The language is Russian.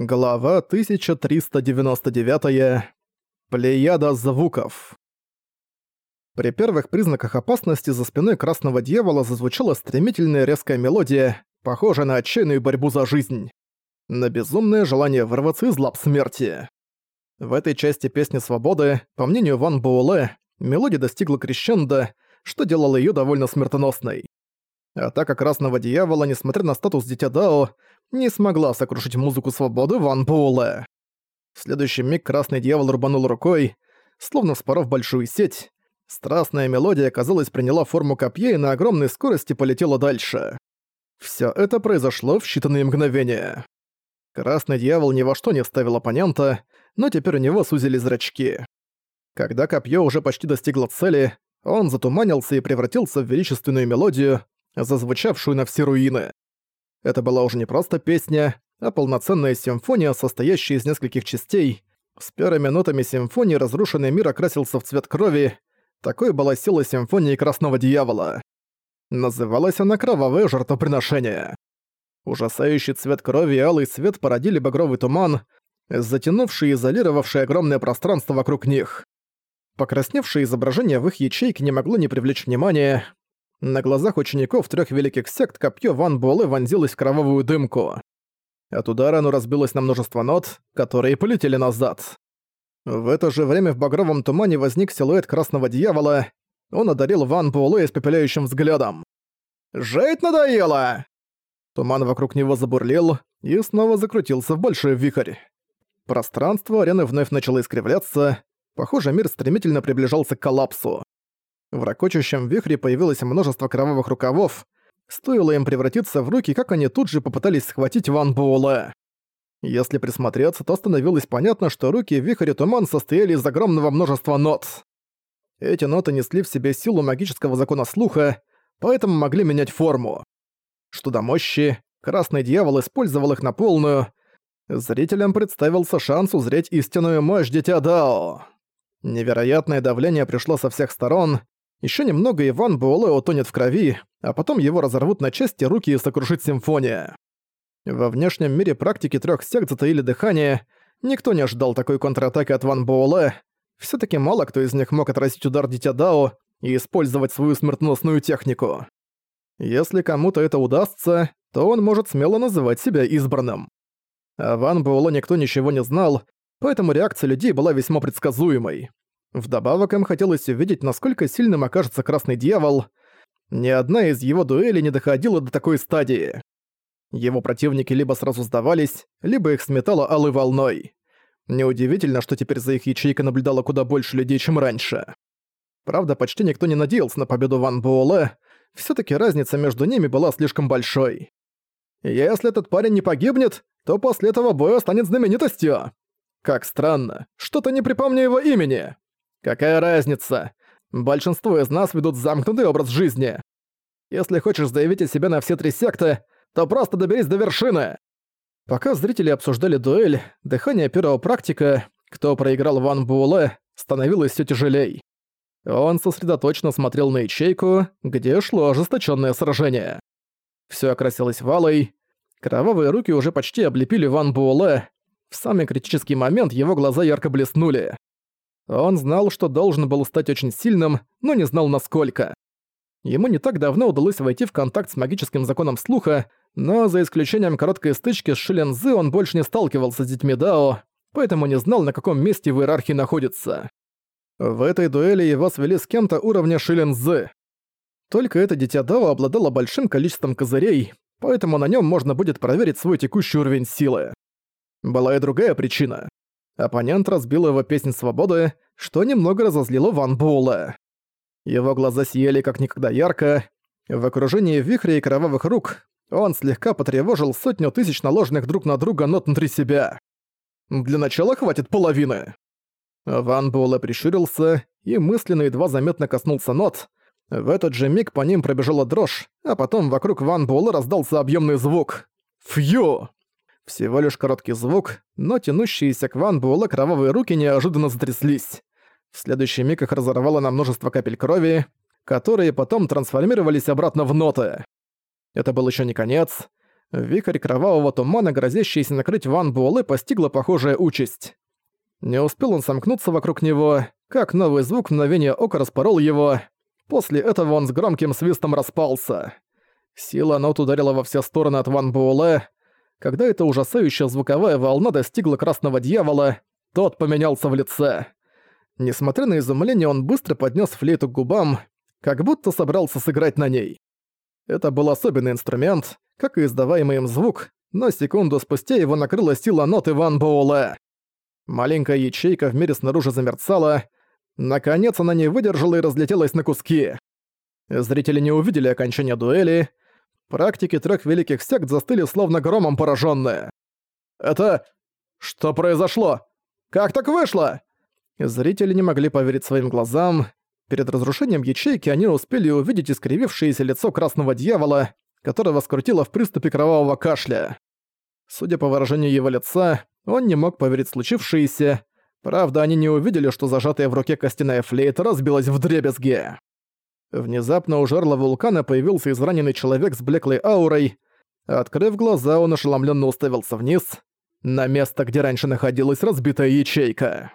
Глава 1399. Плеяда звуков. При первых признаках опасности за спиной Красного Дьявола зазвучала стремительная резкая мелодия, похожая на отчаянную борьбу за жизнь. На безумное желание вырваться из лап смерти. В этой части песни «Свободы», по мнению Ван Буэлэ, мелодия достигла крещенда, что делало её довольно смертоносной. Атака Красного Дьявола, несмотря на статус Дитя Дао, не смогла сокрушить музыку свободы Ван Буэлэ. В следующий миг Красный Дьявол рубанул рукой, словно вспоров большую сеть. Страстная мелодия, казалось, приняла форму копья и на огромной скорости полетела дальше. Всё это произошло в считанные мгновения. Красный Дьявол ни во что не вставил оппонента, но теперь у него сузили зрачки. Когда копье уже почти достигло цели, он затуманился и превратился в величественную мелодию, зазвучавшую на все руины. Это была уже не просто песня, а полноценная симфония, состоящая из нескольких частей. С первыми нотами симфонии разрушенный мир окрасился в цвет крови. Такой была сила симфонии Красного Дьявола. Называлась она «Кровавое жертвоприношение». Ужасающий цвет крови и алый свет породили багровый туман, затянувший и изолировавший огромное пространство вокруг них. Покрасневшее изображение в их ячейке не могло не привлечь внимания, на глазах учеников трех великих сект копье Ван Буэлэ вонзилось в кровавую дымку. От удара оно разбилось на множество нот, которые полетели назад. В это же время в багровом тумане возник силуэт красного дьявола. Он одарил Ван Буэлэ испепеляющим взглядом. «Жить надоело!» Туман вокруг него забурлил и снова закрутился в большой вихрь. Пространство арены вновь начало искривляться. Похоже, мир стремительно приближался к коллапсу. В ракочущем вихре появилось множество кровавых рукавов. Стоило им превратиться в руки, как они тут же попытались схватить Ван Буэлэ. Если присмотреться, то становилось понятно, что руки в вихре туман состояли из огромного множества нот. Эти ноты несли в себе силу магического закона слуха, поэтому могли менять форму. Что до мощи, Красный Дьявол использовал их на полную. Зрителям представился шанс узреть истинную мощь Дитя Дао. Невероятное давление пришло со всех сторон, еще немного Иван Буэлэ утонет в крови, а потом его разорвут на части руки и сокрушит симфония. Во внешнем мире практики трех сект затаили дыхание, никто не ожидал такой контратаки от Ван Буэлэ, все таки мало кто из них мог отразить удар Дитя Дао и использовать свою смертоносную технику. Если кому-то это удастся, то он может смело называть себя избранным. А Ван Буэлэ никто ничего не знал, поэтому реакция людей была весьма предсказуемой. Вдобавок им хотелось увидеть, насколько сильным окажется Красный Дьявол. Ни одна из его дуэлей не доходила до такой стадии. Его противники либо сразу сдавались, либо их сметало алой волной. Неудивительно, что теперь за их ячейкой наблюдало куда больше людей, чем раньше. Правда, почти никто не надеялся на победу Ван Буэлэ, все таки разница между ними была слишком большой. Если этот парень не погибнет, то после этого боя станет знаменитостью. Как странно, что-то не припомню его имени. Какая разница? Большинство из нас ведут замкнутый образ жизни. Если хочешь заявить о себе на все три секты, то просто доберись до вершины. Пока зрители обсуждали дуэль, дыхание первого практика, кто проиграл Ван Буэлэ, становилось все тяжелей. Он сосредоточенно смотрел на ячейку, где шло ожесточенное сражение. Все окрасилось валой, кровавые руки уже почти облепили Ван Буэлэ. В самый критический момент его глаза ярко блеснули. Он знал, что должен был стать очень сильным, но не знал насколько. Ему не так давно удалось войти в контакт с магическим законом слуха, но за исключением короткой стычки с Шилензы он больше не сталкивался с детьми Дао, поэтому не знал, на каком месте в иерархии находится. В этой дуэли его свели с кем-то уровня Шилензы. Только это дитя Дао обладало большим количеством козырей, поэтому на нем можно будет проверить свой текущий уровень силы. Была и другая причина. Оппонент разбил его песнь свободы, что немного разозлило Ван Буэлла. Его глаза сияли как никогда ярко. В окружении вихря и кровавых рук он слегка потревожил сотню тысяч наложенных друг на друга нот внутри себя. Для начала хватит половины. Ван Буэлэ прищурился и мысленно едва заметно коснулся нот. В этот же миг по ним пробежала дрожь, а потом вокруг Ван Буэлэ раздался объемный звук. «Фью!» Всего лишь короткий звук, но тянущиеся к Ван Буэлэ кровавые руки неожиданно затряслись. В следующий миг их разорвало на множество капель крови, которые потом трансформировались обратно в ноты. Это был еще не конец. Вихрь кровавого тумана, грозящийся накрыть Ван Буэлэ, постигла похожая участь. Не успел он сомкнуться вокруг него, как новый звук мгновения ока распорол его. После этого он с громким свистом распался. Сила нот ударила во все стороны от Ван Буэлэ. Когда эта ужасающая звуковая волна достигла красного дьявола, тот поменялся в лице. Несмотря на изумление, он быстро поднес флейту к губам, как будто собрался сыграть на ней. Это был особенный инструмент, как и издаваемый им звук, но секунду спустя его накрыла сила ноты Ван Боуле. Маленькая ячейка в мире снаружи замерцала. Наконец она не выдержала и разлетелась на куски. Зрители не увидели окончания дуэли. Практики трех великих сект застыли словно громом пораженные. «Это... что произошло? Как так вышло?» Зрители не могли поверить своим глазам. Перед разрушением ячейки они успели увидеть искривившееся лицо красного дьявола, которого скрутило в приступе кровавого кашля. Судя по выражению его лица, он не мог поверить случившееся. Правда, они не увидели, что зажатая в руке костяная флейта разбилась в дребезги. Внезапно у жерла вулкана появился израненный человек с блеклой аурой. Открыв глаза, он ошеломленно уставился вниз, на место, где раньше находилась разбитая ячейка.